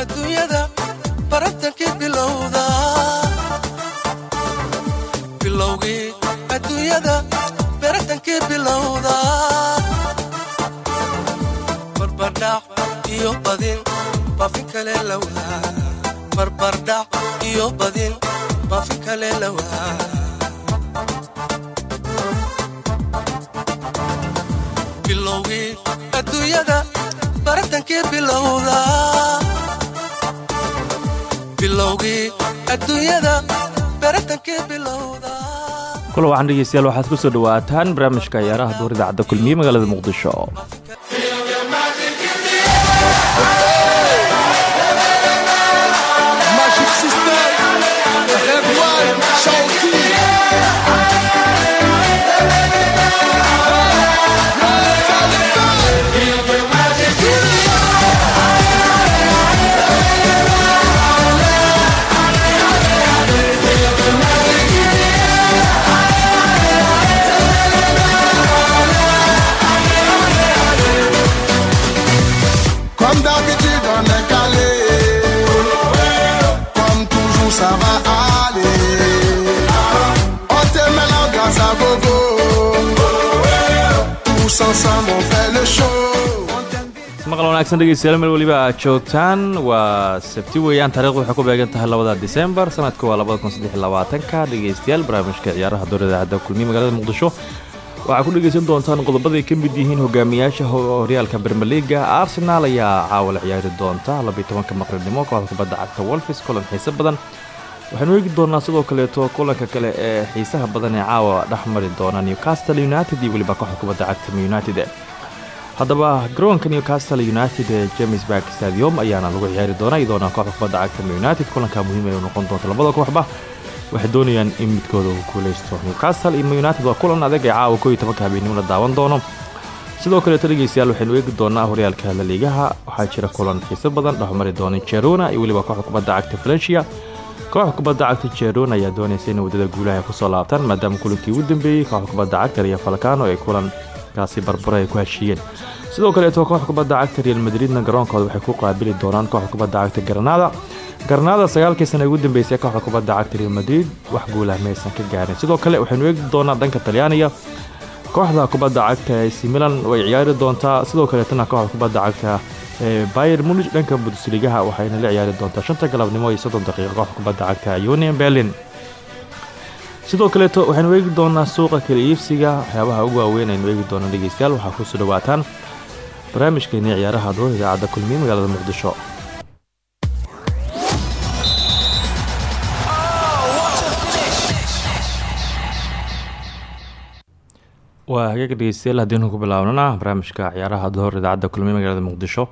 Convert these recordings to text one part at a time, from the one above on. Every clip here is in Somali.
adduunyada baratankii bilowda. Bilowgii adduunyada baratankii bilowda. Barbardhac bilowgii adduunyada baratankii bilowda bilowgii adduunyada baratankii bilowda kula waxaan dhegeystayaal waxaad ku soo dhawaataan barnaamijka ciyaaraha duur idaacadda kulmiye magaalada muqdisho Comme d'habitude, on est calé. Comme toujours, ça va aller. On te met la gaz à gogo. Tous ensemble, on fait le show. Maqal wanaagsan dhegeystayaal meel weliba aad joogtaan waa sabti weeyaan taarikhdu waxay ku beegan tahay labada disembar sanadka waa labada kun saddex iyo labaatanka dhegeystayaal barnaamijka ciyaaraha door idaacadda kulmiye magaalada muqdisho waxaa ku dhegeysan doontaan qodobaday ka mid yihiin hogaamiyaasha ho- horyaalka bermeliga arsenal ayaa caawa la ciyaari doonta labiyo tobanka maqribnimo kooxda kubadda cagta wolfis kulan xiise badan. Waxaanu eegi doonaa sidoo kaleeto kulanka kale ee xiisaha badan ee caawa dhex mari doona newcastle united iyo weliba kooxda kubadda cagta united. Haddaba garoonka newcastle united ee james bark stadium ayaana lagu ciyaari doona iyadoona kooxda kubadda cagta united. Kulanka muhiim ay u noqon doonto labada kooxba waxay doonayaan in midkooda uu guuleysto newcastle iyo united waa kulan adag ee caawa koo iyo tobanka habeenimo la daawan doono. Sidoo kaleeto dhegeystayaal waxaynu eegi doonaa horyaalka la liigaha waxaa jira kulan xiiso badan dhexmari doona jerona iyo weliba kooxda kubadda cagta valencia. Kooxda kubadda cagta jerona ayaa doonaysa in waddada guulaha ay ku soo laabtaan maadaama kulankii ugu dambeeyey kooxda kubadda cagta real falcano ay kulankaasi barbaro ay ku heshiiyeen. Sidoo kaleeto kooxda kubadda cagta real madridna garoonkooda waxay ku qaabili doonaan kooxda kubadda cagta granada granada sagaalkii sana ugu dambeysay kooxda kubadda cagta real madrid wax guulah maysan ka gaarin sidoo kale waxaynu eegi doonaa dhanka talyaaniga kooxda kubadda cagta AC Milan way ciyaari doontaa. Sidoo kaleetana kooxda kubadda cagta ee Bayern Munich dhanka Bundesliga waxayna la ciyaari doontaa. Shanta galabnimo iyo soddon daqiiqo kooxda kubadda cagta Union Berlin. Sidoo kaleeto waxaynu eegi doonaa suuqa kala iibsiga waxyaabaha ugu waaweyn aynu eegi doonaa dhegeystayaal. Waxaa ku soo dhawaataan barnaamijkeeni ciyaaraha door idaacadda kulmiye magaalada muqdisho waa hagaag dhegeystayaal haddiinu ku bilaabnana barnaamijka ciyaaraha door idaacadda kulmiye magaalada muqdisho.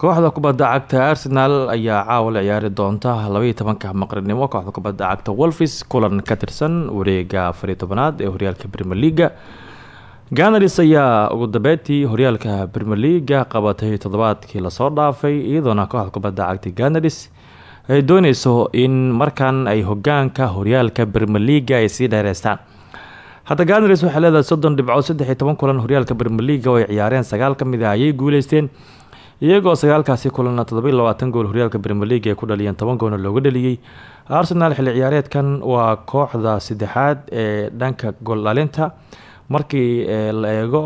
Kooxda kubadda cagta arsenal ayaa caawa la ciyaari doonta labaiyo tobanka maqribnimo. Kooxda kubadda cagta wolfis kulan ka tirsan wareega afariyo tobanaad ee horyaalka premier leaga ganars ayaa ugu dambeyntii horyaalka premier leaga qabatay toddobaadkii la soo dhaafay iyadoona kooxda kubadda cagta ganars ay dooneyso in markan ay hogaanka horyaalka premier leaga ay sii dheereystaan hadda ganars waxay leedahay soddon dhibcood saddex toban kulan horyaalka leaga oo ay ciyaareen. Sagaal ka mid ah ayay guuleysteen. Iyagoo sagaalkaasi kulanna toddobiyo labaatan gool horyaalka league ay ku dhaliyeen toban goolna looga dhaliyey arsenal xilli ciyaareedkan waa kooxda saddexaad ee dhanka gool dhalinta markii la eego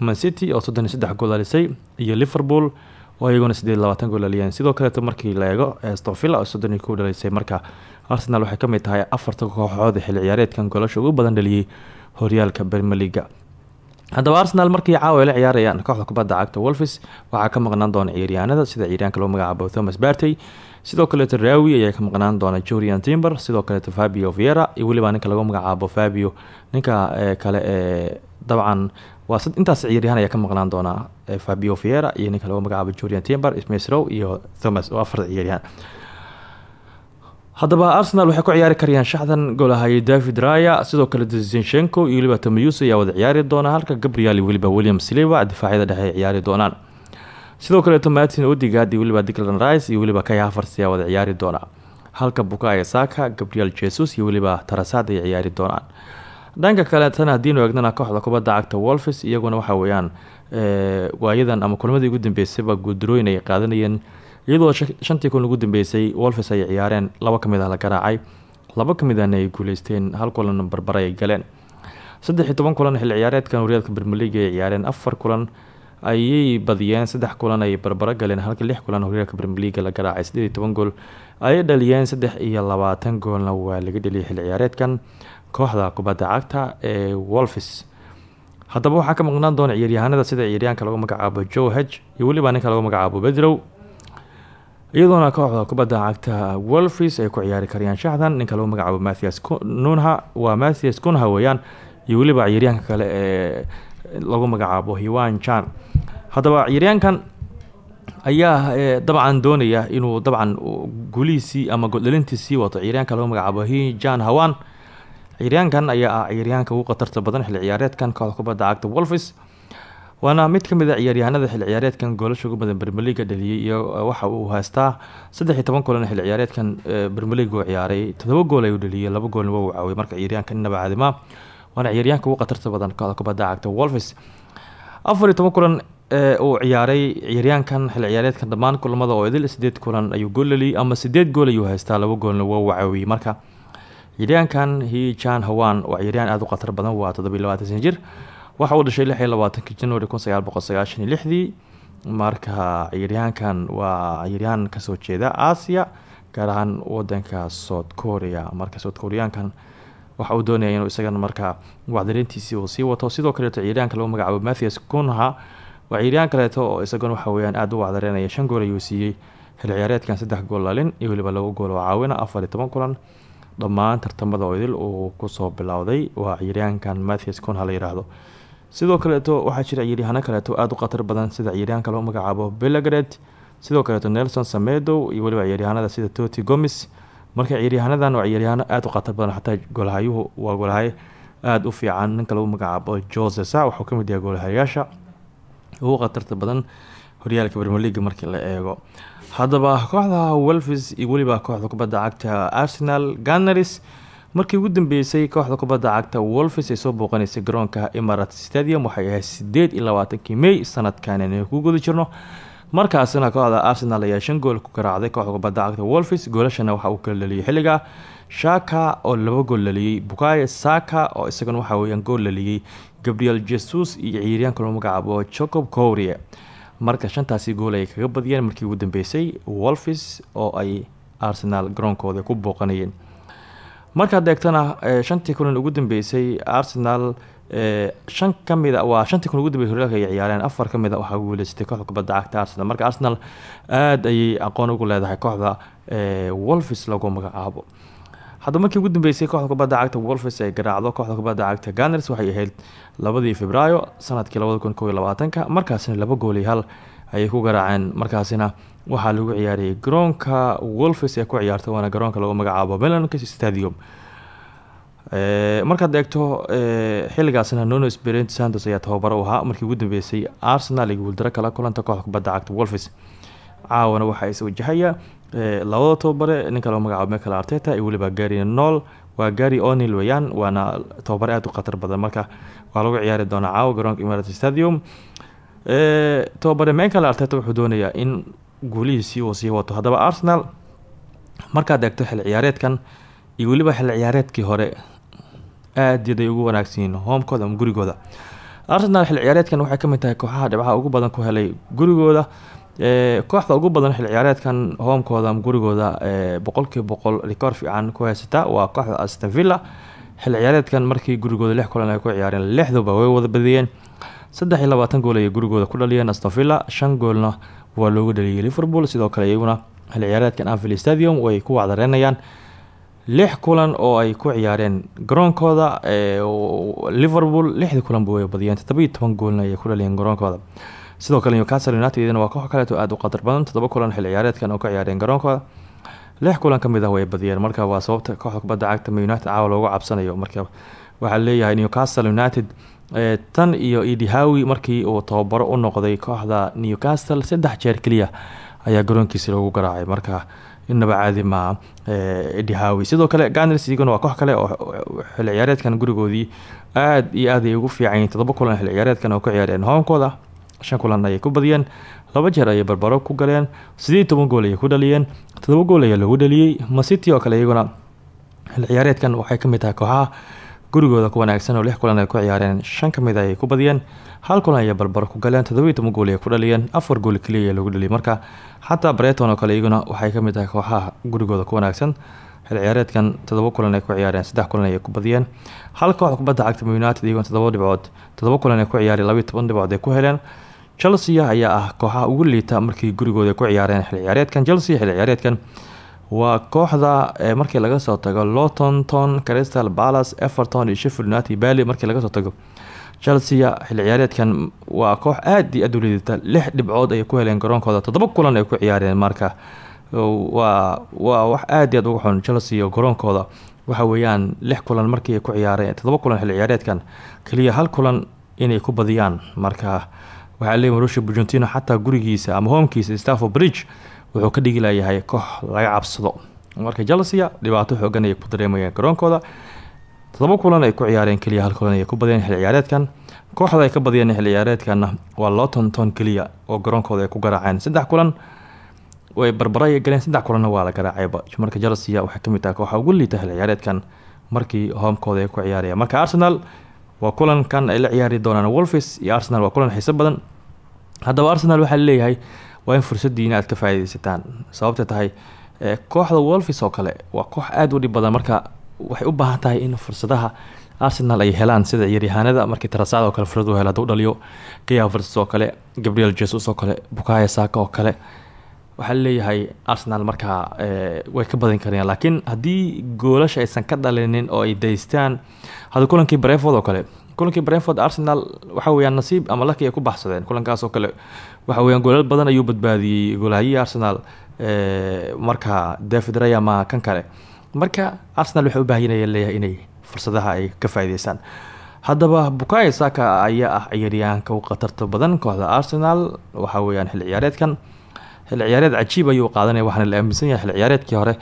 mancity oo soddon iyo saddex gool dhalisay iyo liverpool oo iyaguna sideed gool dhaliyeen. Sidoo kaleeto markii la eego stonvilla oo soddon iyo dhalisay marka arsenal waxay ka mid tahay afarta kooxood xilli ciyaareedkan goolasha ugu badan dhaliyey horyaalka leaga haddaba arsenal markii caawa la ciyaarayaan kooxda kubadda cagta wolfis waxaa ka maqnaan doona ciyaaryahanada sida ciyaaryaanka loo magacaabo thomas bartey sidoo kaleeto rawi ayaa ka maqnaan doona jorian timber sidoo kaleeto fabio viera iyo weliba ninka lagu magacaabo fabio ninka kale ee dabcan. Waa intaas ciyaaryahan ayaa ka maqnaan doona fabio viera iyo ninka lagu magacaabo jorian timber smithrow iyo thomas. Oo afar ciyaaryahan haddaba arsenal waxay ku ciyaari karayaan shaxdan goolahayay david raya sidoo kale zinchenko iyo weliba tamayus ayaa wada ciyaari doona halka gabriel weliba william sliva difaacyada dhexe ciyaari doonaan. Sidoo kaleeto martin odigad iyo weliba diclan rice iyo weliba kay havers ayaa wada ciyaari doona halka bukaya saka gabriel jesus iyo weliba tarasad ay ciyaari doonaan. Dhanka kaleetana haddiinu eegnana kooxda kubadda cagta wolfis iyaguna waxa weeyaan waayadan ama kulmadii ugu dambeysayba guuldarooyin ay qaadanayeen iyadoo shantii kun ugu dambeysay wolfis ay ciyaareen laba ka mid ah la garaacay laba ka mid ahna ay guuleysteen hal kulan barbare ay galeen. Saddex toban kulan xilli ciyaareedkan horyaalka bermeliga ay ciyaareen afar kulan ayay badiyeen saddex kulan ay barbaro galeen halka lix kulan horyaalka bermeliga la garaacay sideed toban gool ayay dhaliyeen saddex iyo labaatan goolna waa laga dheliyay xilli ciyaareedkan kooxda kubadda cagta ee wolfis haddaba waxaa ka maqnaan doona ciyaaryahanada sida ciyaaryahanka lagu magacaabo joe heg iyo weliba ninka lagu magacaabo bedrow iyadoona kooxda kubadda cagta wolfis ay ku ciyaari karayaan shaxdan ninka lagu magacaabo mathias nunha waa mathias kunha weeyaan iyo weliba ciyaaryahanka kale ee lagu magacaabo hiwan jan haddaba ciyaaryahankan ayaa eh, dabcan doonaya inuu dabcan guulihiisii ama goldhalintiisii wato. Ciyaaryahanka lagu magacaabo hijan hawan ciyaaryahankan ayaa ah ugu khatarta badan xilli ciyaareedkan kooxda kubadda cagta wolfis waana mid ka mid a ah ciyaaryahanada xilli ciyaareedkan goolasha ugu badan bermeliga dhaliyay iyo eh, waxa uu haystaa saddex iyo toban kulan xilli ciyaareedkan eh, bermeliga uu ciyaaray. Todoba gool ayuu dhaliyay laba goolna uu caawiyay. Marka ciyaaryahankan inaba caadima waana ciyaaryahanka ugu khatarta badan kooxda kubadda cagta wolfis afar iyo toban kulan ee uu ciyaaray ciyaaryahankan xilli ciyaareedkan dhammaan kulamada oo idil sideed kulan ayuu gool ama sideed gool ayuu haystaa laba goolna waa caawiyey marka ciyaaryahankan hijan hawan waa ciyaaryahan aada u khatar badan waa toddobiy labaatan jir waxa uu dhashay lix iyo labaatanki january kun marka ciyaaryahankan waa ciyaaryahan ka soo jeeda aasiya gaar ahaan wadanka south korea. Marka south koreaankan waxa uu doonaya inuu isagana markaa wacdareyntiisii uu sii wato. Sidoo kaleeto ciyaaryahanka lagu magacaabo mathias kunha waa ciyaaryahan kaleeto oo isaguna waxa weyaan aada u wacdareynaya shan gool ayuu siiyey xil ciyaareedkan saddex gool lalin iyo weliba labo gool oo caawina afar iyo toban kulan dhammaan tartamada oo idil uu ku soo bilowday waa ciyaaryahankan mathias kunha la yiraahdo sidoo kaleeto waxaa jira ciyaaryahaano kaleeto aada u khatar badan sida ciyaaryahanka lagu magacaabo belagred sidoo kaleeto nelson samedow iyo weliba ciyaaryahanada sida toti gomis. Marka ciyaaryahaanadan waa ciyaaryahaano aada u khatar badan xataa goolhayuhu waa goolhaye aada u fiican. Ninka lagu magacaabo josesa wuxuu ka mid yahay goolhayaasha ugu khatarta badan horyaalka bermeliga markii la eego. Haddaba kooxda welfis iyo weliba kooxda kubadda cagta arsenal ganars markii ugu dambeysay kooxda kubadda cagta wolfis ay soo booqaneysay garoonka emarat stadium. Waxay ahayd sideed iyo labaatankii may sanadkan inaynu ku guda jirno. Markaasina kooxda arsenal ayaa shan gool ku garaacday. Kooxda kubadda cagta wolfis goolashana waxa uu kala dhaliyay xilliga shaka oo laba gool laliyey bukayo saka oo isagana waxa weyaan gool laliyey gabriel jesus iyo ciyaaryaanka loo magacaabo jacob cowrie marka shantaasi gool ayay kaga badiyeen markii ugu dambeysay wolfis oo ay arsenal garoonkooda ku booqanayeen markaad eegtana eh, shantii kulan ugu dambeysay arsenal Eh, shan kamida waa shantii kun ugu dambey horyaalka ay ciyaareen afar ka mid a waxaa guuleysatay kooxda cagta arsenal. Marka arsenal aada ayay aqoon ugu leedahay kooxda eh, wolfis lagu magacaabo. Hadda markii ugu dambeysay kooxda cagta wolfis ay garaacdo kooxda kubadda cagta ganers waxay ahayd labadii februaayo sannadkii labada kun laba gooli hal ayay ku garaaceen. Markaasina waxaa lagu ciyaariyay garoonka wolfis ee ku ciyaarta waana garoonka lagu magacaabo melanc stadium. Eh, markaad eegto eh, xiligaasna nono sprent santos ayaa tababaro u ahaa markii ugu dambeysay arsenal iyo guuldaro kala kulanta kooxda kubadda cagta wolfis caawana waxaa is wajahaya eh, labada tababare ninka loo magacaabo michael arteta iyo weliba gary nool waa gary onil weyaan waana tababare aada u khatar badan. Marka waa lagu ciyaari doonaa caawa garoonka imarat stadium tababare michael arteta wuxuu doonayaa in guulihiisii uu sii wato. Haddaba arsenal markaad eegto xil ciyaareedkan iyo weliba xil ciyaareedkii hore aad ugu wanaagsanyiin hoomkooda ama gurigooda. Arsenal xil ciyaareedkan waxay ka mid tahay kooxaha dhibcaha ugu badan ku helay gurigooda. Kooxda ugu badan xil ciyaareedkan hoomkooda ama gurigooda boqolkiiba boqol rikoor fiican ku haysata waa kooxda astavilla xil ciyaareedkan markii gurigooda lix kulan ay ku ciyaareen lixduba way wada badiyeen saddex iyo labaatan gool ayay gurigooda ku dhaliyeen astavilla shan goolna waa loogu dhaliyay liverpool sidoo kale iyaguna xil ciyaareedkan anfield stadium way ku wacdareynayaan lix kulan oo ay ku ciyaareen garoonkooda liverpool lixdii kulanba way badiyeen. Todobiyo toban goolna ayay ku dhaliyeen garoonkooda. Sidoo kale newcastle united waa koox kaleeto aada u qatar badan. Todoba kulan xil ciyaareedkan oo ka ciyaareen garoonkooda. Lix kulan ka mid ah way badiyeen marka waa sababta kooxda cagta united caawa loogu cabsanayo. Marka waxaa leeyahay newcastle united tan iyo idihawi markii uu tababaro u noqday kooxda newcastle saddex jeer keliya ayaa garoonkiisa loogu garaacay. Marka inaba caadi maaha dhihawi sidoo kale ganers iyaguna waa koox kale oo xilli ciyaareedkan gurigoodii aad iyo aad ay ugu fiican yihiin. Todoba kulan xilli ciyaareedkan oo ka ciyaareen hoonkooda shan kulan ayay ku badiyeen laba jeer ayay barbaro ku galeen siddeed toban gool ayay ku dhaliyeen todoba gool ayaa lagu dhaliyey. Masiti oo kale iyaguna xil ciyaareedkan waxay ka mid tahay kooxaha gurigooda ku wanaagsan oo lix kulan ay ku ciyaareen shan ka mid ayay ku badiyeen hal kulan ayay barbaro ku galeen toddobiiy toban gool ayay ku dhaliyeen afar gool keliya lagu dhaliyay. Marka xataa breton oo kale iyaguna waxay ka mid tahay kooxaha gurigooda ku wanaagsan xil ciyaareedkan todoba kulan ay ku ciyaareen saddex kulan ayay ku badiyeen. Hal koox kubadda cagta united iyaguna todoba dhibcood todoba kulan ay ku ciyaareen labiiy toban ay ku heleen. Chelsea ayaa ah kooxaha ugu liita markii gurigooda ku ciyaareen xil ciyaareedkan chelsea xil ciyaareedkan waa kooxda markii laga soo tago lotonton crystal palace everton iyo sheffield united bally markii laga soo tago chelsea xil ciyaareedkan waa koox aada iyo aad u liidata. Lix dhibcood ay ku heleen garoonkooda toddoba kulan ay ku ciyaareen marka. Waa waa wax aada iyo aad uga xun chelsea oo garoonkooda. Waxa weeyaan lix kulan markii ay ku ciyaareen toddoba kulan xil ciyaareedkan keliya hal kulan inay ku badiyaan marka. Waxaa leey marusha burgentino xataa gurigiisa ama hoomkiisa stafford bridge wuxuu ka dhigi layahay koox laga cabsado. Marka chelsea dhibaato xoogan ayay ku dareemayeen garoonkooda. Todoba kulan ay ku ciyaareen keliya hal kulan ayay ku badiyeen xil ciyaareedkan. Kooxda ay ka badiyeen xil ciyaareedkanna waa lotonton keliya oo garoonkooda ay ku garaaceen. Saddex kulan way barbara ay galeen saddex kulanna waa la garaacayba marka chelsea waxay ka mid tahay kooxa ugu liita xil ciyaareedkan markii hoomkooda ay ku ciyaarayaan marka arsenal waa kulankan ay la ciyaari doonaan wolfis iyo arsenal waa kulan xiiso badan. Haddaba arsenal waxaa leeyahay waa in fursaddiina aad ka faaideysataan sababta tahay kooxda wolfis oo kale waa koox aada u dhib badan. Marka waxay u baahan tahay in fursadaha arsenal ay helaan sida ciyaaryahaanada markii tarasacda oo kale fursad u hel haduu dhaliyo kiavers oo kale gabriel jesus oo kale bukaya saka oo kale. Waxaa leeyahay arsenal markaa way ka badan karayaan laakiin haddii goolasha aysan ka dhalinin oo ay daystaan hadda kulankii breford oo kale kulankii breford arsenal waxa weyaan nasiib ama laki ku baxsadeen. Kulankaas oo kale waxa weyaan goolal badan ayuu badbaadiyey goolahayii arsenal marka david rayama kan kale. Marka arsenal waxay u baahanaya leeyahay inay fursadaha ay ka faa'iideystaan haddaba bukayo saka ayaa ah ciyaaryahanka u khatarta badan kooxda arsenal waxa weeyaan xil ciyaareedkan. Xil ciyaareed cajiib ayuu qaadanaya waxaana la aaminsan xil ciyaareedkii hore.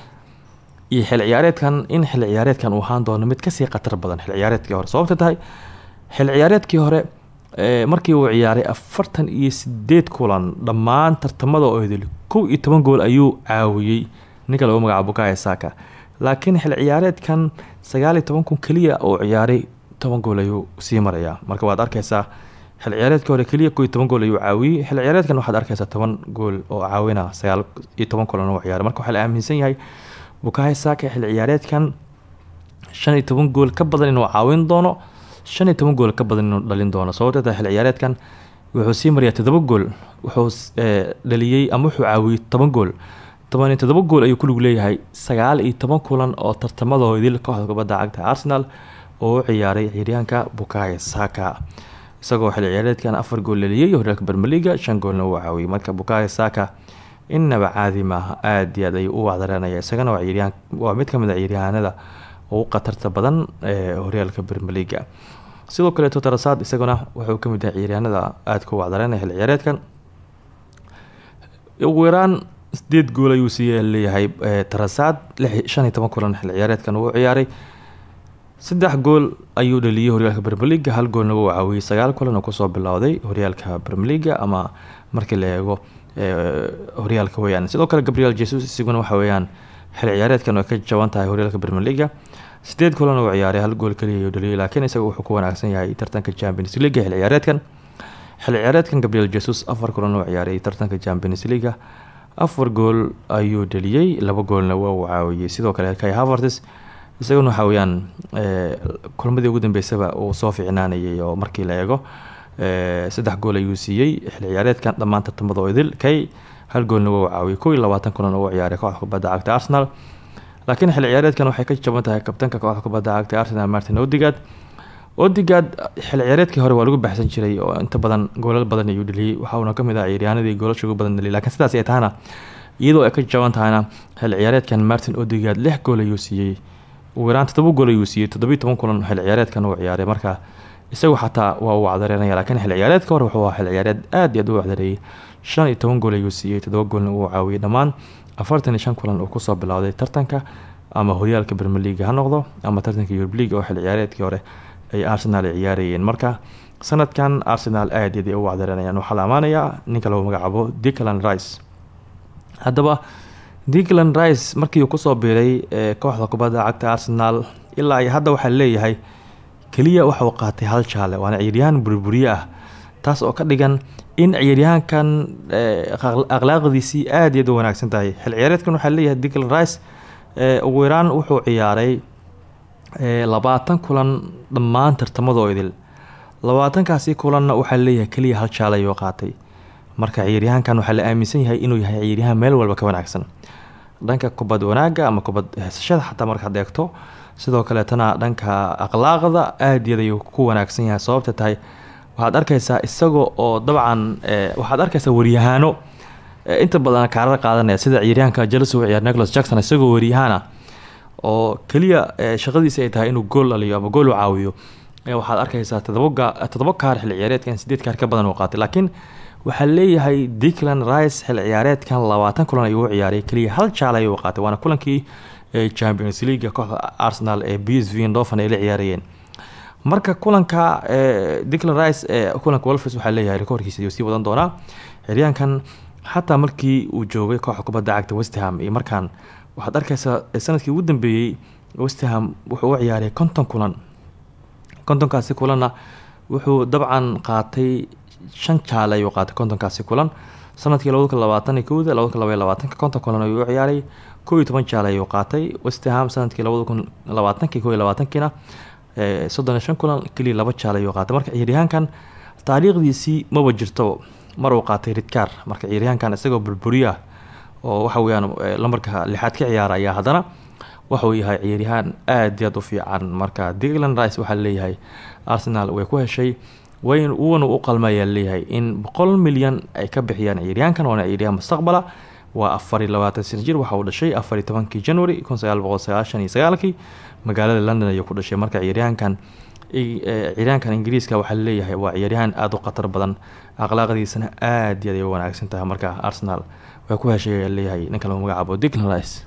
Iyo xil ciyaareedkan in xil ciyaareedkan uu ahaan doono mid ka sii khatar badan xil ciyaareedkii hore. Sababta tahay? Xil ciyaareedkii hore markii uu ciyaaray afartan iyo sideed kulan dhammaan tartamada oo idil kow iyo toban gool ayuu caawiyey. Ninka lagu magacaabo bukayo saka laakiin xil ciyaareedkan sagaal iyo toban kun keliya uu ciyaaray toban gool ayuu sii marayaa marka waad arkeysaa xil ciyaareedkii hore keliya ko toban gool ayuu caawiyey. Xil ciyaareedkan waxaad arkeysaa toban gool oo caawina sagaal iyo toban kulan uu ciyaaray. Marka waxaa aaminsan yahay bukayo saka xil ciyaareedkan shan iyo toban gool ka badan inuu caawin doono shan iyo toban gool ka badan inuu dhalin doono. Sababta tahay xil ciyaareedkan wuxuu sii marayaa todoba gool wuxuu dhaliyey ama wuxuu caawiyey toban gool. Toban iyo todoba gool ayuu kulug leeyahay. Sagaal iyo toban kulan oo tartamadoo idil kooxda kubadda cagta arsenal oo ciyaaray ciyaaryahanka bukayo saka. Isagoo xil ciyaareedkan afar gool dhaliyey horyaalka bermeliga shan goolna uu caawiyey marka bukayo saka innaba caadi maaha iyo aad ayuu u wacdareynaya isagana waa mid ka mid a ciyaaryahanada ugu khatarta badan horyaalka bermeliga sidoo kaleeto tarasaad isaguna wuxuu ka mid yahay ciyaaryahanada aadka u wacdareynaya xil ciyaareedkan. Ugu yaraan sideed gool ayuu siiya leeyahay tarasaad shan iyo toban kulan xil ciyaareedkan uu ciyaaray. Saddex gool ayuu dhaliyey horyaalka bermeliga hal goolna wuu caawiyey sagaal kulan oo ku soo bilowday horyaalka bermeliga ama markii la eego horyaalka weyaan sidoo kale gabriel jesus isiguna waxa weyaan xil ciyaareedkan ka jaban tahay horyaalka bermeliga sideed kulan uu ciyaaray hal gool kaliya ayuu dhaliyey laakiin isaga wuxuu ku wanaagsan yahay tartanka champions leaga xil ciyaareedkan. Xil ciyaareedkan gabriel jesus afar kulan uu ciyaaray tartanka champions leaga afar gool ayuu dhaliyey laba goolna waa uu caawiyey sidoo kale kai havertis isaguna waxa weyaan kulmadii ugu dambeysaba uu soo ficnaanayay oo markii la eego saddex gool ayuu siiyey xil ciyaareedkan. Dhammaan tartamada oo hal goolna waa uu caawiyey kow kulan oo u ciyaaray kooxda arsenal laakiin xil ciyaareedkan waxay ka jaban tahay kabtanka kooxda kubadda cagta arsenal martin odigad odigad xil ciyaareedkii hore waa lagu baxsan jiray oo inta badan goolal badan ayuu dhaliyey waxauna ka mid ah ciyaaryahanadii goolasha ugu badan dhaliyay. Lakiin sidaas ay tahana iyadoo ay ka jaban tahayna xil ciyaareedkan martin odigad lix gool ayuu siiyey ugu yaraan todoba gool ayuu siiyey toddobiyi toban kulan xil ciyaareedkan uu ciyaaray. Marka isagu xataa waa uu lakiin xil ciyaareedka hore wuxuu ahaa xil ciyaareed aad iyo aad u wacdareeyey shan gool ayuu siiyey toddoba goolna uu caawiyey dhammaan afartan iyo shan kulan uu ku soo bilowday tartanka ama horyaalka bermeliga ha noqdo ama tartanka yurub league oo xil ciyaareedkii hore ay arsenal ay ciyaarayeen. Marka sanadkan arsenal aad iyaday u wacdaranayaan waxaa la amaanayaa ninka lagu magacaabo declan rice. Haddaba declan rice markii uu ku soo biiray kooxda kubadda cagta arsenal ilaa iyo hadda waxaa leeyahay keliya waxauu qaatay hal jaale waana ciyaaryahaan burburiye ah taas oo ka dhigan in ciyaaryahaankan akhlaaqdiisii aad iyaad u wanaagsan tahay. Xil ciyaareedkan waxaa leeyahay declan rice ugu yaraan wuxuu ciyaaray labaatan kulan dhammaan tartamadoo idil. Labaatankaasi kulanna waxaa leeyahay keliya hal jaale ayuu qaatay. Marka ciyaaryahaankan waxaa la aaminsan yahay inuu yahay ciyaaryahaan meel walba ka wanaagsan. Dhanka kubad wanaaga ama kubad heesashada xataa markaad eegto sidoo kaleetana dhanka akhlaaqda aad iyad ayuu ku wanaagsan yahay sababta tahay waxaad arkaysaa isaga oo dabcan waxaad arkaysaa waryahaano inta badan kaarar qaadanaya sida ciyaaryahanka chelsea u ciyaar nicholas jackson isagoo waryahaana oo keliya shaqadiisa ay tahay inuu gool dhaliyo ama gool u caawiyo. Waxaad arkaysaa todoba kaar xil ciyaareedkan sideed kaar ka badan uu qaatay. Laakiin waxaa leeyahay declan rice xil ciyaareedkan labaatan kulan ayuu u ciyaaray keliya hal jaal ayuu qaatay waana kulankii champions league kooxda arsenal ee b s v ndofan ay la ciyaarayeen marka kulanka declan rice ee kulanka wolfers waxaa leeyahay rekoorkiisa ayuu sii wadan doonaa. Xiryaankan xataa markii uu joogay kooxda kubadda cagta westham iyo markaan waxaad arkaysaa sannadkii ugu dambeeyey westham wuxuu u ciyaaray konton kulan. Kontonkaasi kulanna wuxuu dabcan qaatay shan jaale ayuu qaatay kontonkaasi kulan. Sanadkii labada kun labaatan iyo kowda labada kun labaiy labaatanka konton kulan ayuu ciyaaray. Kow iyo toban jaale ayuu qaatay. Sanadkii labada kun labaatankii kow iyo labaatankiina soddon iyo kulan keliya laba jaale ayuu qaatay. Marka ciyaaryahaankan taariikhdiisii maba jirto mar uu qaatay ridkaar marka ciyaaryahaankan isagoo burburiya oo waxa weyaan lambarka lixaad ka ciyaara ayaa haddana waxauu yahay ciyaaryahaan aad iy aad u fiican. Marka declan rice waxaa leeyahay arsenal way ku heshay wayn uuna u qalmayaa leeyahay in boqol milyan ay ka bixiyaan ciyaaryahankan waana ciyaaryahan mustaqbala waa afariyo labaatan sana jir waxa uu dhashay afariyo tobankii january kun sagaal boqol iyo sagaalkii magaalada london ayuu ku dhashay. Marka ciyaaryahankan ciyaaryahankan ingiriiska waxaa leeyahay waa ciyaaryahaan aada u khatar badan. Akhlaaqdiisana aad iy aad ay u wanaagsan tahay. Marka arsenal way ku heshay leeyahay ninka lagu magacaabo declan rice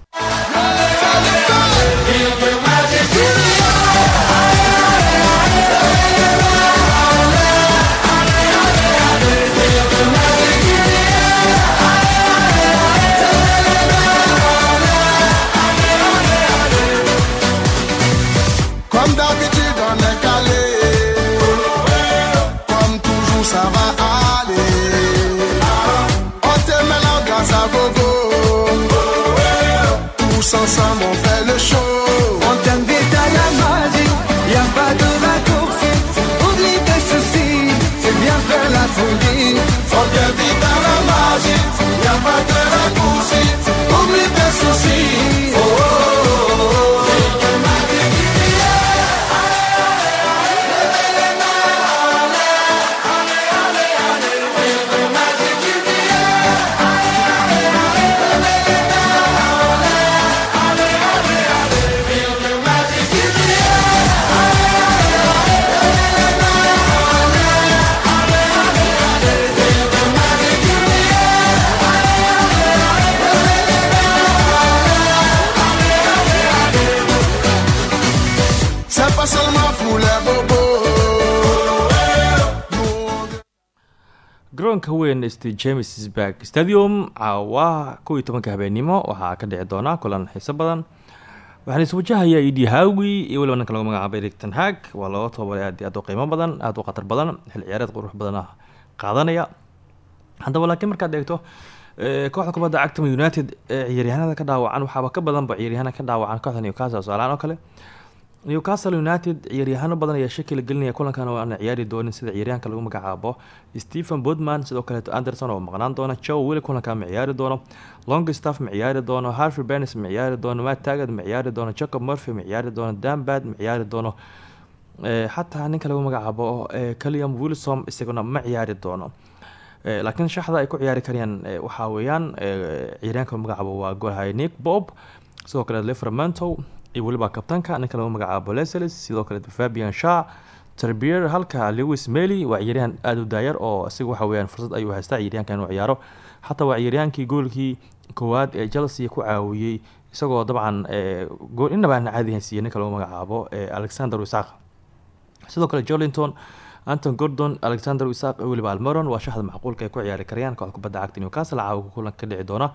Tous ensemble on fait le show. On t'invite à la magie, y a pas de raccourci. Oublie tes soucis, c'est bien faire la folie. On t'invite à la magie. Y'a pas de raccourci garoonka weyn st. Jamesburg stadium. Caawa kow iyo tobanka habeenimo waxaa ka dhici doona kulan xiiso badan. Waxaana iswajahaya idi hawi iyo weliba ninka lagu magacaabo erik tanhag waa looga tababaray aad aad u qiimo badan aada u khatar badan xil ciyaareed qurux badan ah qaadanaya. Haddaba laakiin markaad eegto kooxda kubadda cagta united ee ciyaaryahanada ka dhaawacan waxaaba ka badanba ciyaaryahanada ka dhaawacan kooxda newcastle tusaalahaan oo kale newcastle united ciyaaryahaano badan ayaa shakila gelinaya kulankan oo aan ciyaari doonin sida ciyaaryahanka lagu magacaabo stephen bodman sidoo kaleeto anderson oo maqnaan doona joe weli kulankan ma ciyaari doono longstaff ciyaari doono harvey benis ciyaari doono matt tagad ma ciyaari doono jacob murphy ciyaari doono dambad ma ciyaari doono. Xataa ninka lagu magacaabo caliam wilsom isaguna ma ciyaari doono. Laakiin shaxda ay ku ciyaari karayaan waxaa weeyaan ciyaaryahanka magacaabo waa goolhay nick bob sidoo kale levermanto iyo weliba kabtanka ninka lagu magacaabo leseles sidoo kale fabian sha terbier halka lewis mely waa ciyaaryahan aada u daayar oo isaga waxa weyaan fursad ayuu haystaa ciyaaryahanka inuu ciyaaro. Xataa waa ciyaaryahankii goolkii koowaad ee chelsea ku caawiyey isagoo dabcan gool inaba aan caadihan siiyey ninka lagu magacaabo alexander wisaq sidoo kale jolinton anton gordon alexander iyo weliba almoron waa shaxda macquulka ay ku ciyaari karayaan kooxda cagta newcastle caawa kulan ka dhici doona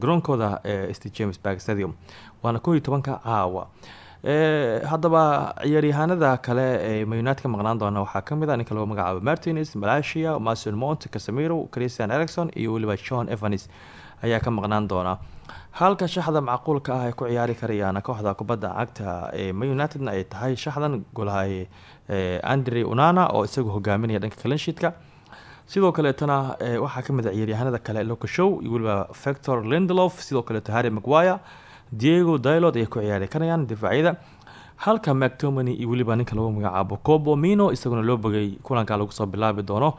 garoonkooda ee st james bark stadium. Waana koo iyo tobanka caawa. Eh, haddaba ciyaaryahaanada kale ee mayunaid ka maqnaan doona waxaa ka mid a ninka lagu magacaabo martins malasia mason mont casemiro christian ericson iyo weliba john evans ayaa ka maqnaan doona. Halka shaxda macquulka ah ay ku ciyaari karayaan kooxda kubadda cagta ee man unitedna ay tahay shaxdan golahay eh, andre unana oo isagu hogaaminaya dhanka kalinshiidka sidoo kaleetana eh, waxaa ka mid a ciyaaryahanada kale locashow iyo weliba victor lindelof sidoo kaleeto harry maguire diego dilod ayay ku ciyaari karayaan difaacyada halka mactomany iyo weliba ninka lagu magacaabo cobo mino isaguna loo bogay kulanka lagu soo bilaabi doono.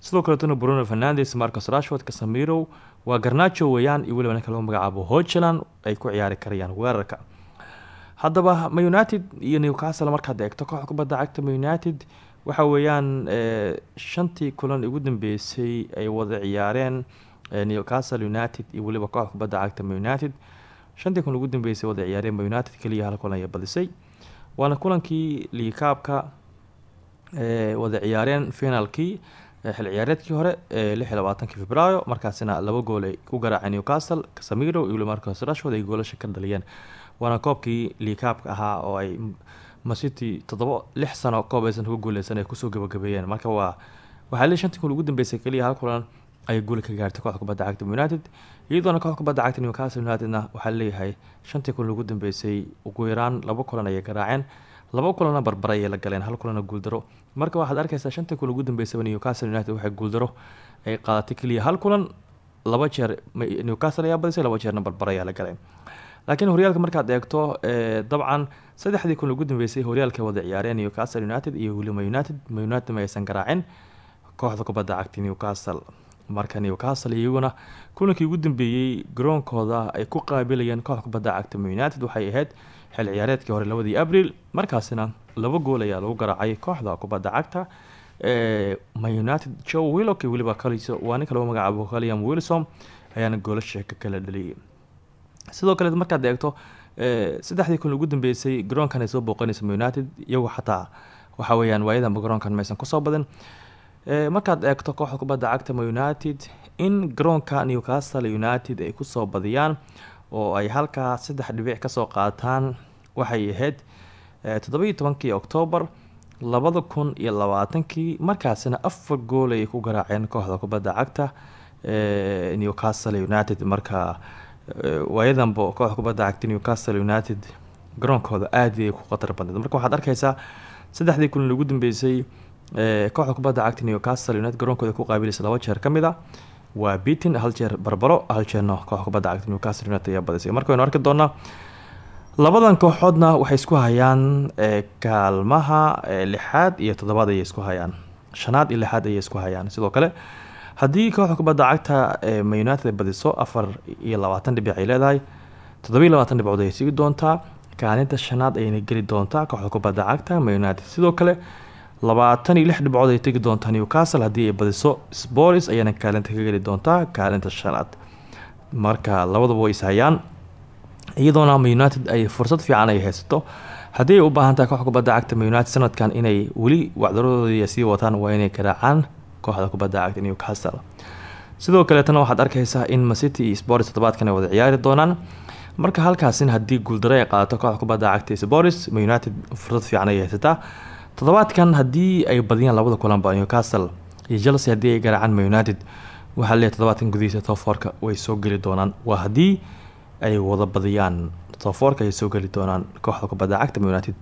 Sidoo kaleetana bruno fernandes marcos rashford casamiro waa garnacho weeyaan iyo weliba ninka lagu magacaabo hocheland ay ku ciyaari karayaan weerarka. Haddaba ma united iyo newcastle markaad eegto kubadda cagta ma united waxa weeyaan eh, shantii kulan ugu dambeysay ay wada ciyaareen eh, newcastle united iyo weliba kooxda kubadda cagta united. Shantii kulan ugu dambeysay wada ciyaareen united keliya hal kulan ay badisay. Waana kulankii liikaabka ee wada ciyaareen finalkii xil ciyaareedkii hore ee lix iyo labaatankii februaayo markaasina laba gool ay ku garaaceen newcastle casamiro iyo marcos rashford ay goolasha ka dhaliyeen. Waana koobkii liikaabka ahaa oo ay macity toddoba lix sano koob aysan ku guuleysan ay ku soo gabagabeeyeen. Marka waa waxaa le shantii kun ugu dambeysay keliya hal kulan ayay guul ka gaartay kooxda kubadda cagta united. Iyadoona kooxda kubadda cagta newcastle unitedna waxaa leeyahay shantii kulan ugu dambeysay ugu yaraan laba kulan ayay garaaceen laba kulanna barbara ayay la galeen hal kulanna guuldaro. Marka waxaad arkaysaa shantii kulan ugu dambeysaba newcastle united waxay guuldaro ay qaadatay keliya hal kulan laba jeer newcastle ayaa badisay laba jeerna barbara la galay laakiin horyaalka markaad eegto dabcan saddexdii kun ugu dambeysay horyaalka wada ciyaareen newcastle united iyo weliba united united ma aysan garaacin. Kooxda kubadda cagta newcastle marka newcastle iyaguna kulankii ugu dambeeyey garoonkooda ay ku qaabilayeen kooxda kubadda cagta united waxay ahayd xil ciyaareedkii hore labadii abril markaasina laba gool ayaa lagu garaacay kooxda kubadda cagta united. Joe willock weliba kalis waa ninka lagu magacaabo caliam wilson ayaana goolasha ka kala dhaliyay sidoo kale markaad eegto saddexdii kun ugu dambeysay garoonkan ay soo booqanaysa united iyagu xataa waxa weeyaan waayadanba garoonkan maysan ku soo badin markaad eegto kooxda kubadda cagta united in garoonka newcastle united ay ku soo badiyaan oo ay halkaa saddex dhibic ka soo qaataan waxay ahayd toddoba-iyo tobankii octoobar labada kun iyo labaatankii markaasina afar gool ayay ku garaaceen kooxda kubadda cagta newcastle united marka waayadanba kooxda kubadda cagta newcastle united garoonkooda aad ayay ku khatar badneed marka waxaad arkaysaa saddexdii kulan ugu dambeysay kooxda kubadda cagta newcastle united garoonkooda ku qaabilaysa laba jeer ka mid a waa beatin hal jeer barbaro hal jeerna kooxda kubadda cagta newcastle united ayaa badisay. Marka waynu arki doonaa labadan kooxoodna waxay isku hayaan kaalmaha lixaad iyo toddobaad ayay isku hayaan. Shanaad iyo lixaad ayay isku hayaan. Sidoo kale haddii kooxda kubadda cagta ee ma united ay badiso afar iyo labaatan dhibic ay leedahay toddobiyo labaatan dhibcood ayay sigi doontaa. Kaalinta shanaad ayayna geli doontaa kooxda kubadda cagta ma united. Sidoo kale labaatan iyo ay tegi doontaa newcastle haddii ay badiso sporis ayaana kaalinta ka geli doontaa kaalinta shanaad. Marka labaduba way ishayaan iyadoona ma united ay fursad fiican ay haysato. Haddii u baahan tahay kooxda kubadda cagta ma united sanadkan inay weli wacdaradooda sii wataan waa inay garaacaan kooxda kubadda cagta newcastle. Sidoo kaleetana waxaad arkaysaa in macity iyo sporis toddobaadkan ay wada ciyaari doonaan. Marka halkaasin haddii guuldaro ay qaadato kooxda kubadda cagta sporis ma united fursad fiican ay haysataa. Toddobaadkan haddii ay badiyaan labada kulanba newcastle iyo chelsea haddii ay garaacaan ma united waxaa leeyahay toddobaadkan gudihiisa tofoorka way soo geli doonaan. Waa haddii ay wada badiyaan tofoorka ay soo geli doonaan kooxda kubadda cagta ma united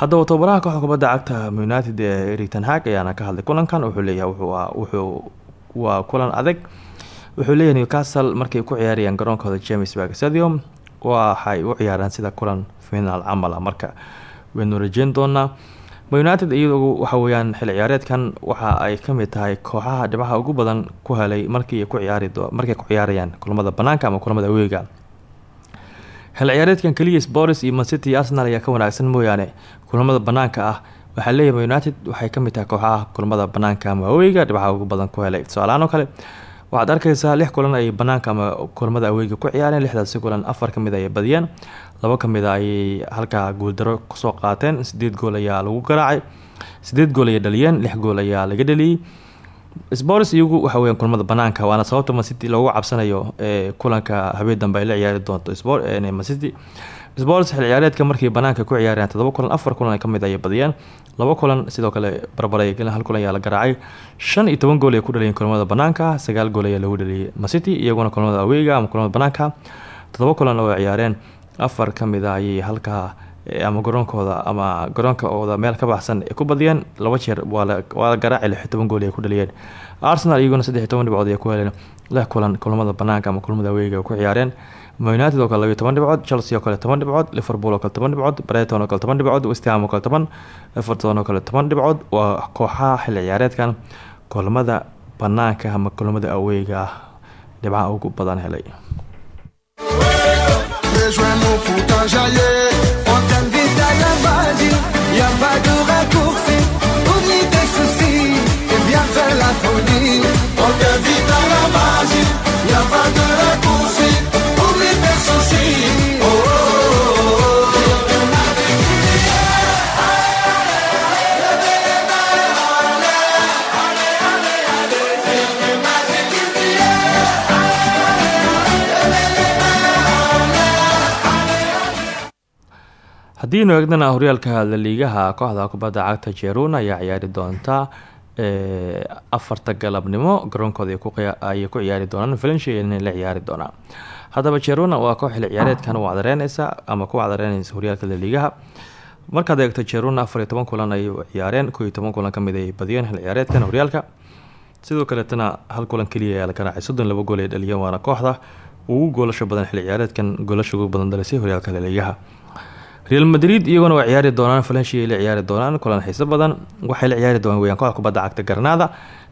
haddaba tobabaraha kooxda kubadda cagta united ee erik ten hag ayaana ka hadlay kulankan. Wuxuu leeyahay wuxuu waa kulan adag. Wuxuu leeyahay newcastle markay ku ciyaarayaan garoonkooda james bark stadium waxay u ciyaaraan sida kulan final camal ah. Marka waynu rajeyn doonaa united iyadu waxa weeyaan xil ciyaareedkan waxa ay ka mid tahay kooxaha dhibcaha ugu badan ku helay markii ay ku ciyaari doo- markay ku ciyaarayaan kulamada banaanka ama kulamada weega xil ciyaareedkan keliya sporis iyo mancity iyo arsenal ayaa ka wanaagsan mooyaane. Kulamada banaanka ah waxaa leeyahay united waxay ka mid tahay kooxaha kulamada banaanka ama haweyga dhibcaha ugu badan ku helay. Tusaalahaan kale waxaad arkaysaa lix kulan ay banaanka ama kulamada aweyga ku ciyaareen lixdaasi kulan afar ka mid ay badiyeen. Laba ka mid a ayay halkaa guuldaro ku soo qaateen. Sideed gool ayaa lagu garaacay. Sideed gool ayay dhaliyeen lix gool ayaa laga dhaliyey spors iyagu waxa weya kulamada banaanka waana sababta mancity loogu cabsanayo kulanka habeen dambe ay la ciyaari doonto mancity spors xil ciyaareedka markii banaanka ku ciyaareen todoba kulan afar kulan ka mid ayay badiyeen laba kulan sidoo kale barbaray hal kulan ayaa la garaacay. Shan iyo toban gool ay ku dhaliyeen kulamada banaanka sagaal gool ayaa lagu dhaliyay mancity iyaguna kulamada aweyga ama kulamada banaanka. Todoba kulan oo ay ciyaareen afar ka mid a ayay halkaa ama garoonkooda ama garoonkooda meel ka baxsan ku badiyeen laba jeer waa la garaaci lix toban gool ay ku dhaliyeen. Arsenal iyaguna saddex toban dhibcood ay ku heleen lix kulan kulamada banaanka ama kulamada aweyga ku ciyaareen. United oo kale labiyo toban dhibcood chelsea oo kale toban dhibcood liverpool oo kale toban dhibcood brighton oo kale toban dhibcood westham oo kale toban everton oo kale toban dhibcood. Waa kooxaha xilli ciyaareedkan kulamada banaanka ama kulamada aweyga ah dhibcaha ugu badan helay haddiinu eegnana horyaalka laliigaha kooxda kubadda cagta jeruna ayaa ciyaari doonta afarta galabnimo garoonkooda ayay ku ciyaari doonaan valencia la ciyaari doonaa. Haddaba jeruna waa koox xili ciyaareedkan u cadareyneysa ama ku cadareyneysa horyaalka laliigaha markaad eegto jeruna afar kulan ay ciyaareen koo iyo toban kulan ka mid ay badiyeen ciyaareedkan horyaalka. Sidoo kaleetana hal kulan keliya ayaa la garaacay laba gool ay dhaliyeen waana kooxda ugu goolasha badan xili ciyaareedkan goolasha badan dhalisay horyaalka laliigaha real madrid iyaguna waa ciyaari doonaan valencia ay la ciyaari doonaan kulan xiiso badan. Waxay la ciyaari doonaan weyaan kooxda kubadda cagta garnaada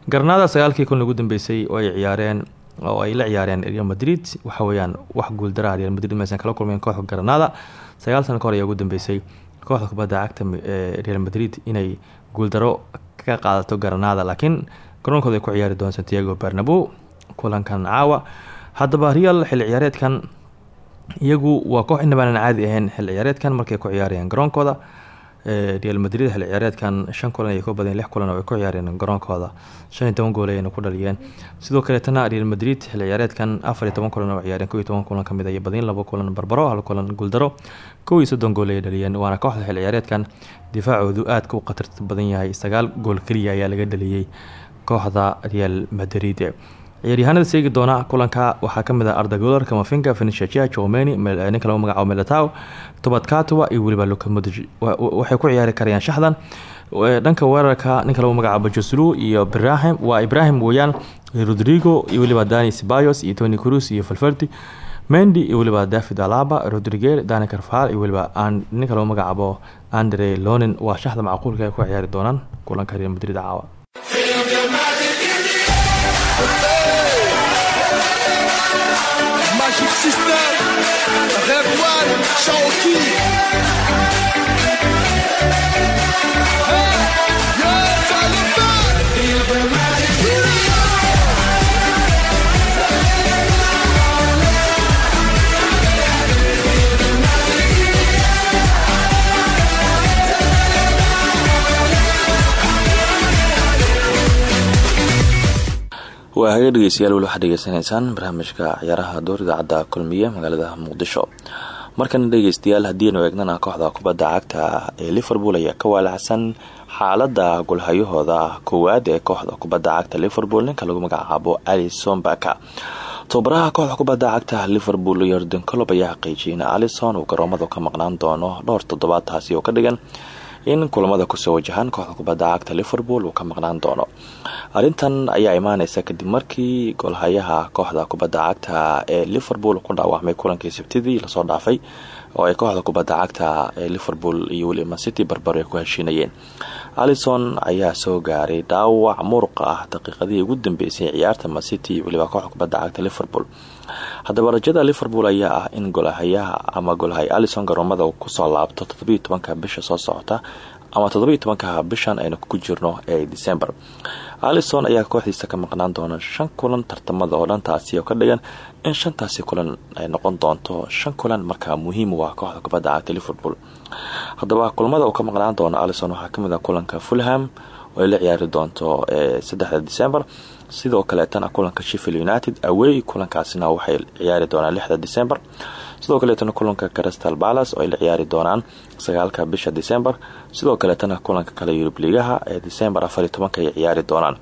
garnaada sagaalkii kun ugu dambeysay oo ay ciyaareen oo ay la ciyaareen real madrid. Waxa weyaan wax guuldaraha real madrid maysan kala kulmeen kooxda garnaada sagaal sana ka hor ayaa ugu kooxda kubadda cagta ee real madrid inay guuldaro ka qaadato garnaada laakiin garoonkooda ku ciyaari doonaan santiago bernabo kulankan caawa. Haddaba real xilli ciyaareedkan iyagu waa koox inabaanan caadi ahayn xil ciyaareedkan markay ku ciyaarayeen garoonkooda. Real madrid xil ciyaareedkan shan kulan ay ka badeen lix kulan ay ku ciyaareen garoonkooda. Shan iyo toban gool ayayna ku dhaliyeen. Sidoo kaleetana real madrid xil ciyaareedkan afar iyo toban kulan oo ciyaareen kow iyo toban kulan ka mid ay badeen laba kulan barbaro hal kulan guuldaro kow iyo soddon gool ayay dhaliyeen waana kooxda xil ciyaareedkan difaacoodu aadka u khatarta badan yahay. Sagaal gool keliya ayaa laga dhaliyey kooxda real madrid ciyaaryahaanada seegi doona kulanka. Waxaa ka mid ah arda golarka mafinka finishaja jomeni ninka lagu magacaabo melatow tobadkatwa iyo weliba luka modrig waxay ku ciyaari karayaan shaxdan. Dhanka weerarka ninka lagu magacaabo joslu iyo ibrahim waa ibrahim weyaan rodrigo iyo weliba dani sibayos iyo tony cruz iyo falfardi mendi iyo weliba david alaba rodriguel dani carfal iyo weliba ninka lagu magacaabo andre lonin waa shaxda macquulka ay ku ciyaari doonaan kulanka real madrid caawa Waa haga dhegeystayaal weli waxaad dhegeysanaysaan barnaamijka ciyaaraha door idaacadda kulmiye magaalada muqdisho markana dhegeystayaal haddiinu eegnana kooxda kubadda cagta ee liverpool ayaa ka waalacsan xaalada golhayahooda koowaad ee kooxda kubadda cagta liverpool ninka lagu magacaabo alison baka tobabaraha kooxda kubadda cagta liverpool yordan colob ayaa xaqiijiyay in alison uu garoomada ka maqnaan doono dhowr toddobaad taasi oo ka dhigan in kulamada ku soo wajahaan kooxda kubadda cagta liverpool uu ka maqnaan doono. Arrintan ayaa imaaneysa kadib markii golhayaha kooxda kubadda cagta ee liverpool ku dhaawacmay kulankii sabtidii la soo dhaafay oo ay kooxda kubadda cagta ee liverpool iyo weli mancity barbaro ay ku heshiinayeen. Alison ayaa soo gaaray dhaawac muruqa ah daqiiqadihii ugu dambeysay ciyaarta mancity weliba kooxda kubadda cagta liverpool haddaba rajada liverpool ayaa ah in golhayaha ama golhay alison garoomada ku soo laabto toddobiiy tobanka bisha soo socota ama toddobiiy tobanka bishan aynu ku jirno ee december. Alison ayaa kooxdiisa ka maqnaan doona shan kulan tartamada oo dhan taasi oo ka dhigan in shantaasi kulan ay noqon doonto shan kulan markaa muhiim u ah kooxda kubadda cagta liverpool. Haddaba kulamada uu ka maqnaan doono alison waxaa ka mid ah kulanka fulham oo ay la ciyaari doonto saddexda december sidoo kaleetana kulanka sheffield united awey kulankaasina waxay ciyaari doonaan lixda december. Sidoo kaleetana kulanka crystal palace oo ay la ciyaari doonaan sagaalka bisha december. Sidoo kaleetana kulanka kale yurub ligaha ee december afariy tobanka ay ciyaari doonaan.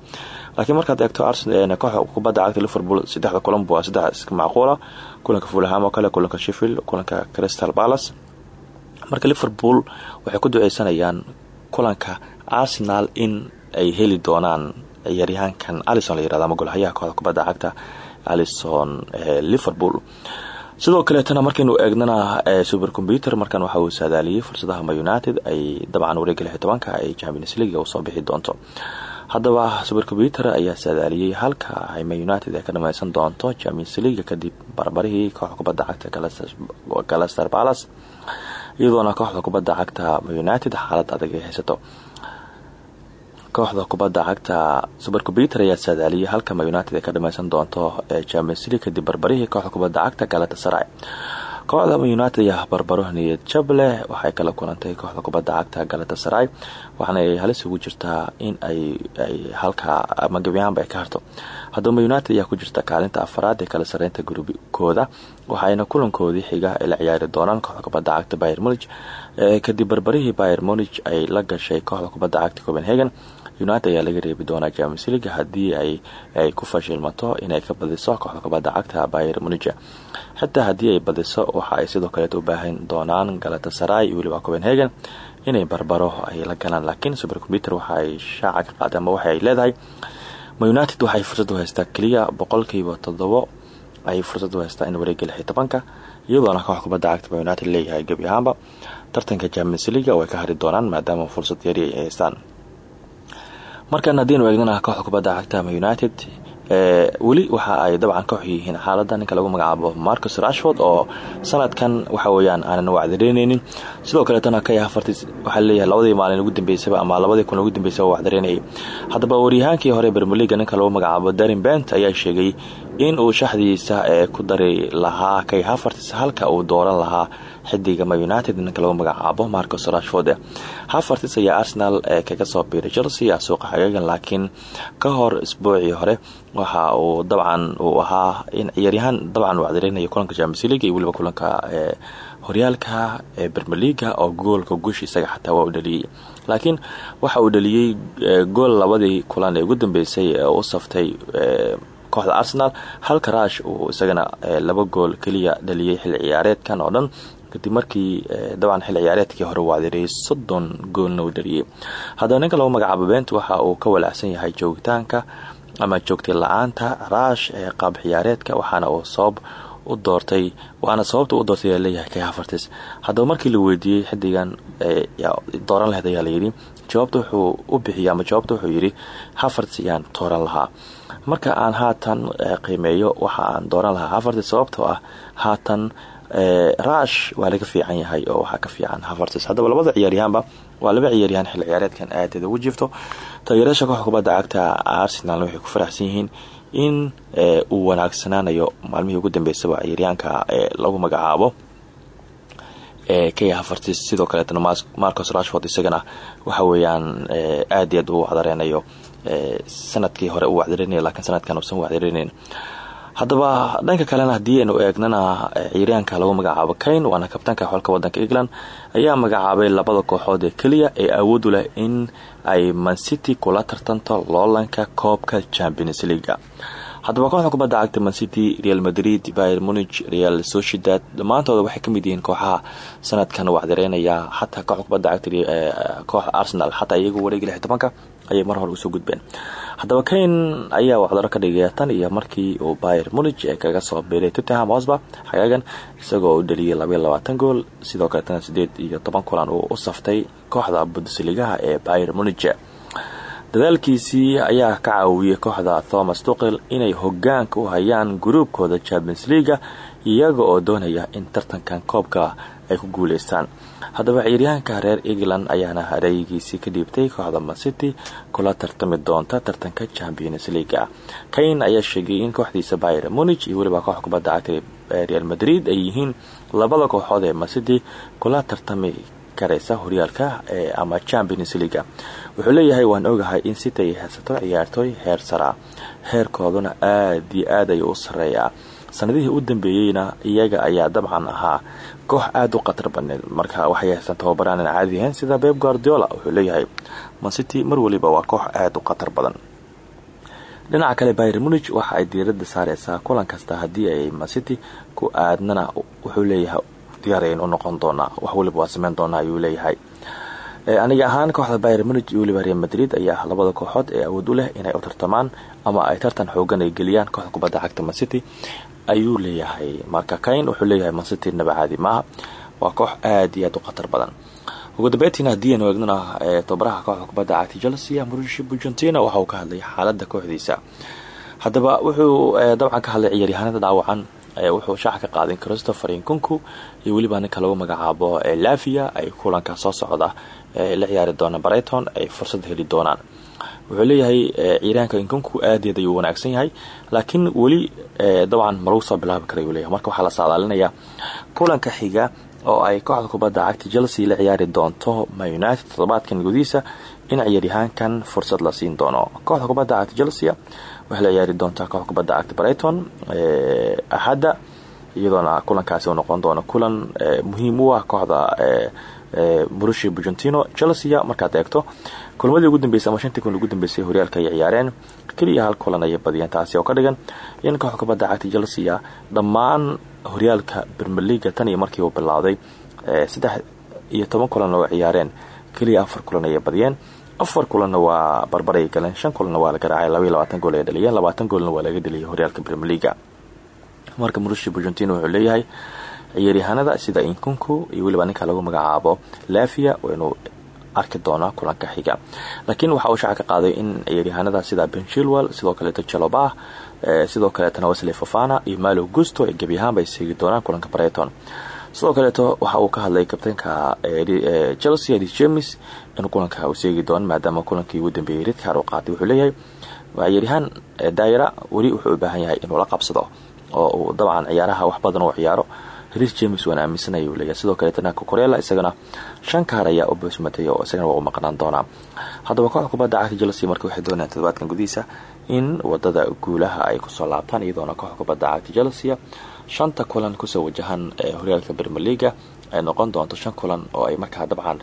Laakiin markaad eegto kooxda kubadda cagta liverpool saddexda kulanba waa saddex iska macquula. Kulanka fulham oo kale kulanka sheffield kulanka crystal palace. Marka liverpool waxay ku duceysanayaan kulanka arsenal in ay heli doonaan ciyaaryahaankan alison la yiraahdo ama golhayaha kooxda kubadda cagta alison liverpool. Sidoo kaleetana markaynu eegnana super computer markan waxa uu saadaaliyey fursadaha ma united ay dabcan wareega lix tobanka ay champions league u soo bixi doonto. Haddaba super computer ayaa saadaaliyey halka ma united ay ka dhameysan doonto champions league kadib barbarihii kooxda kubadda cagta galaster palace. Iyadoona kooxda kubadda cagta ma united xaalad adag ay haysato kooxda kubadda cagta super computer ayaa saadaaliyay halka ma united ay ka dhameysan doonto ee champions league kadib barbarihii kooxda kubadda cagta galatasaray. Kooxda united ayaa barbaro niyad waxay kala kulantay kooxda kubadda cagta galatasaray waxaana ay halis ugu jirtaa in ay ay halka ama gebiyahaanba ay ka harto. Haddaba united ayaa ku jirta kaalinta afaraad ee kala sareynta gurubkooda waxayna kulankoodii xiga ay la ciyaari doonaan kooxda kubadda cagta bayer munich kadib barbarihii bayer munich ay la gashay kooxda kubadda cagta copenhagen united ayaa laga reebi doonaa james league haddii ay ku fashilmato inay ka badiso kooxda kubadda cagta bayer munich. Xitaa haddii ay badiso waxa ay sidoo kaleet u baahan doonaan galatasaray iyo copenhagen inay barbaro ay la galaan. Laakiin super computer waxa ay shaaca ka waxa ay leedahay ma united waxay fursad u haystaa keliya boqolkiiba toddobo ay fursad u haystaa in wareega lix iyo tobanka iyadoona koox kubadda cagta ma united leeyahay gebi ahaanba. Tartanka champions league way ka hari doonaan maadaama fursad yari ay haystaan markan haddiinu eegnana kooxda kubadda cagta ma united weli waxa ay dabcan koox yihiin xaalada ninka lagu magacaabo marcus rashford oo sanadkan waxa weyaan aanan wacdareyneynin sidoo kaleetana hafartis waxaa leeyahay labadii maalin ugu dambeysaba ama labadii kun ugu dambeysaba wacdareynayay. Haddaba waryahaankii hore bermeliga ninka lagu magacaabo darin bent ayaa sheegay in uu shaxdiisa ee ku dari lahaa kay hafartis halka uu dooran lahaa xidiga ma united ninka lagu magacaabo marcus rashford. Hafartis ayaa arsenal kaga soo biiray chelsea suuqa xagaagan laakiin ka hor isbuucii hore waxa uu dabcan uu ahaa in ciyaaryahaan dabcan uu kulanka champions league iyo kulanka horyaalka ee bermeliga oo goolka isaga xataa waa u dhaliyey laakiin waxa uu dhaliyey gool labadii kulan ee ugu dambeysay ee u saftay kooxda arsenal halka rash uu isagana laba gool keliya dhaliyey xilli ciyaareedkan oo dhan kadib markii dabcan xilli ciyaareedkii hore wacdareeyay soddon goolna uu dhaliyey haddaba ninka waxa uu ka walaacsan yahay joogitaanka ama joogtay la'aanta raash ee qaab ciyaareedka waxaana uu sabab u doortay waana sababta u doortay leeyahay kay hafartis haddaba markii la weydiiyey xidigan dooran laheyd ayaa layidhi jawaabta wuxuu u bixiyay ama jawaabta wuxuu yidhi hafartis ayaan lahaa marka aan haatan qiimeeyo waxa aan dooran lahaa hafartis sababtoo ah haatan raash waa laga fiican yahay oo waxaa ka fiican hafartis haddaba labada ciyaaryahaanba waa laba ciyaaryahaan xilli ciyaareedkan aadaed ugu jirto. Taageeryaasha kooxda kubadda cagta arsenal waxay ku faraxsan yihiin in uu wanaagsanaanayo maalmihii ugu dambeysaba ciyaaryahanka lagu magacaabo kay hafartis sidoo kaleetana marcus rashford isagana waxa weeyaan aad i aad u wacdareynayo sannadkii hore uu wacdareynaya laakiin sanadkan uusan wacdareyneyn haddaba dhanka kalena haddii aynu eegnana ciyaaryahanka lagu magacaabo kane waana kabtaanka xolka wadanka england ayaa magacaabay labada kooxood ee keliya ee awood u leh in ay mancity kula tartanto loolanka koobka champions leaga haddaba kooxda kubadda cagta mancity real madrid bayer munich real sociedad dhammaantooda waxay ka mid yihiin kooxaha sanadkan wacdareynaya xataa kooxda kubadda cagta kooxda arsenal xataa iyagu wareegi lix ayay mar hore u soo gudbeen. Haddaba kane ayaa wacdaro ka dhigaya tan iyo markii uu bayer munich ee kaga soo biiray tottenham hosba xagaagan isagoo u dhaliyay labaiyo labaatan gool sidoo kaleetana sideed iyo toban kulan uu u saftay kooxda bundesligaha ee bayer munich. Dadaalkiisii ayaa ka caawiyey kooxda thomas tuqel inay hogaanka u hayaan gruubkooda champions leaga iyaga oo doonaya in tartankan koobka ay ku guuleystaan haddaba ciyaaryahanka reer england ayaana hareeyigiisii ka dhiibtay kooxda mancity kula tartami doonta tartanka champions leaga kayn ayaa sheegay in kooxdiisa byr munich iyo weliba koox kubadda real madrid ay yihiin labada kooxood ee mancity kula tartami karaysa horyaalka ama champions leaga wuxuu leeyahay waan ogahay in city ay haysato ciyaartooy heer sara heerkooduna aad iyo aad ayuu u sareeyaa sanadihii u dambeeyeyna iyaga ayaa dabcan ahaa. Koox aada u khatar badneed marka waxay haysan tababaraan aan caadi ahayn sida beb guardiola wuxuu leeyahay. Mancity mar waliba waa koox aada u khatar badan. Dhinaca kale byr munich waxa ay diirada saareysaa kulan kasta haddii ay mancity ku aadnana wuxuu leeyahay diyaarayn u noqon doonaa wax waliba waa sameyn doonaa ayuu leeyahay. Aniga ahaan kooxda byr munich iyo weliba madrid ayaa labada kooxood ee awood u leh inay u tartamaan ama ay tartan xoogan ay geliyaan kooxda kubadda cagta mancity ayuu leeyahay. Marka kayn wuxuu leeyahay mancity naba caadi maaha. Waa koox aada iyo aad u khatar badan. Ugu dambeyntiina haddii aynu eegnana tobaraha kooxda kubadda cagta chelsea mauricio bugentina waxa uu ka hadlay xaaladda kooxdiisa. Haddaba wuxuu dabcan ka hadlay ciyaaryahanada dhaawacan. Wuxuu shaaca ka qaaday christopher inkunku iyo weliba ninka lagu magacaabo lavia ay kulanka soo socda la ciyaari doona brighton ay fursad heli doonaan wuxuu leeyahay ciyaaryahanka inkunku aadeed ayuu wanaagsan yahay laakiin weli dabcan ma soo bilaabi kara leeyahay marka waxaa la saadaalinayaa kulanka xiga oo ay kooxda kubadda cagta chelsea la ciyaari doonto ma united toddobaadkan gudihiisa in ciyaaryahaankan fursad la siin doono. Kooxda kubadda cagta chelsea waxay la ciyaari doontaa kooxda kubadda cagta brighton axadda iyadoona kulankaasi uu noqon doono kulan muhiim u ah kooxda mauricio bugentino chelsea markaad eegto. Kulmadii ugu dambeysay ama shantii kun ugu dambeysay horyaalka ay ciyaareen keliya hal kulan ayay badiyeen taasi oo ka dhigan. In kooxda kubadda cagta chelsea dhammaan horyaalka bermer leaga tan iyo markii uu bilowday saddex iyo toban kulan oo ciyaareen keliya afar kulan ayay badiyeen. Afar kulanna waa barbaray galeen shan kulanna waa la garaacay labaatan gool ay dhaliyeen labaatan goolna waa laga dheliyay horyaalka bermer leaga marka mauricio bugentino wuxuu leeyahay ciyaaryahanada sida inkunku iyo weliba ninka lagu magacaabo lavia inuu arki doona kulanka xiga. Laakiin waxa uu shaaca qaaday in ciyaaryahanada sida ben chilwell sidoo kaleeto jalobah sidoo kaleetana wesley fofana iyo malo gusto ee gebi ahaanba ay seegi kulanka brighton. Sidoo kaleeto waxa uu ka hadlay kabtaynka chelsea edi james in kulanka uu seegi doono maadaama kulankii ugu dambeeyey ridkaar uu qaatay wuxuu leeyahay waa ciyaaryahaan daayira weli wuxuu u baahan yahay inuu la qabsado oo dabcan ciyaaraha wax badan uu ciyaaro ris james waan aaminsanaya uu leeyahay. Sidoo kaleetana kokorela isagana shan kaar ayaa u boosmatay oo isagana waa u maqnaan doonaa. Haddaba kooxda kubadda cagta chelsea marka waxay doonayaan toddobaadkan gudihiisa in waddada guulaha ay ku soo laabtaan iyadoona kooxda kubadda cagta chelsea shanta kulan ku soo wajahan ee horyaalka bermer leaga ay noqon doonto shan kulan oo ay markaa dabcan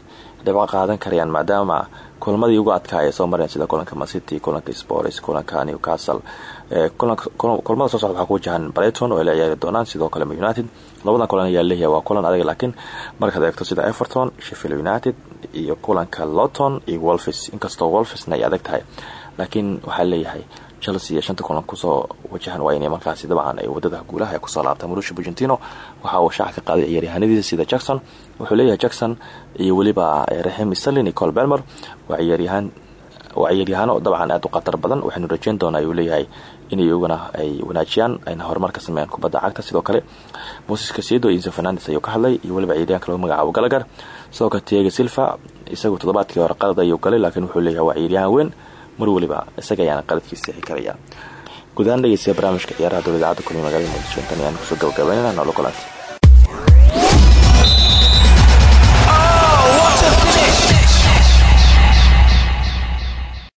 dhibco qaadan karayaan maadaama kulmadii ugu adkaa ay soo mareen sida kulanka mancity kulanka spors kulanka newcastle kulmada soo socda waxaa ku wajahan brighton oo ay la ciyaari doonaan sidoo kale united. Labadan kulan ayaa leeyahay waa kulan adag laakiin markaad eegto sida everton sheffield united iyo kulanka lowton iyo wolfis inkastoo wolfisna ay adag tahay. Laakiin waxaa leeyahay chelsea iyo shanta kulan ku soo wajahan waa inay markaasi dabcan ay waddada guulaha ay ku soo laabtaan mauricio bugentino waxa uu shaaca ka qaaday ciyaaryahanadiisa sida jackson. Wuxuu leeyahay jackson iyo weliba raxim sterlin iyo col belmer waa ciyaaryahaan waa ciyaaryahaano dabcan aada badan. Waxaynu rajeyn doonaa ayuu leeyahay in iyaguna ay wanaajiyaan ayna horumar ka sameeyaan kubadda cagta. Sidoo kale moses casedo iyo inso fernandes ayuu ka hadlay iyo weliba ciyaaryahanka lagu magacaabo galagar sidoo kale tiaga silva isagu toddobaadkii hore qalad ayuu galay laakiin wuxuu leeyahay waa ciyaaryahan weyn mar weliba isaga ayaana qaladkiisa sixi karaya. Guud ahaan dhegeystayaa barnaamijka ciyaaraha dowladda cadda kulmiye magaalada muqdisho intan ayaan ku soo gabagabeynana noola kulanta